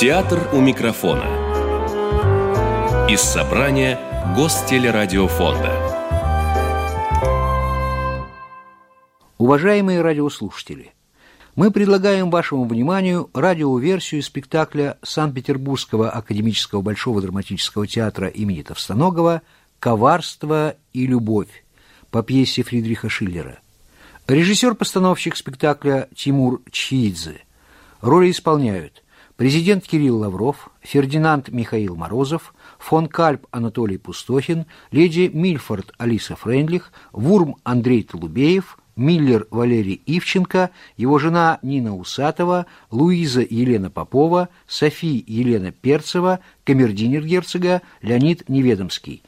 Театр у микрофона. Из собрания Гостелерадиофонда. Уважаемые радиослушатели, мы предлагаем вашему вниманию радиоверсию спектакля Санкт-Петербургского академического Большого драматического театра имени Товстоногова «Коварство и любовь» по пьесе Фридриха Шиллера. Режиссер-постановщик спектакля Тимур Чхидзе. Роли исполняют президент Кирилл Лавров, Фердинанд Михаил Морозов, фон Кальп Анатолий Пустохин, леди Мильфорд Алиса Френдлих, Вурм Андрей Толубеев, Миллер Валерий Ивченко, его жена Нина Усатова, Луиза Елена Попова, Софи Елена Перцева, камердинер герцога Леонид Неведомский.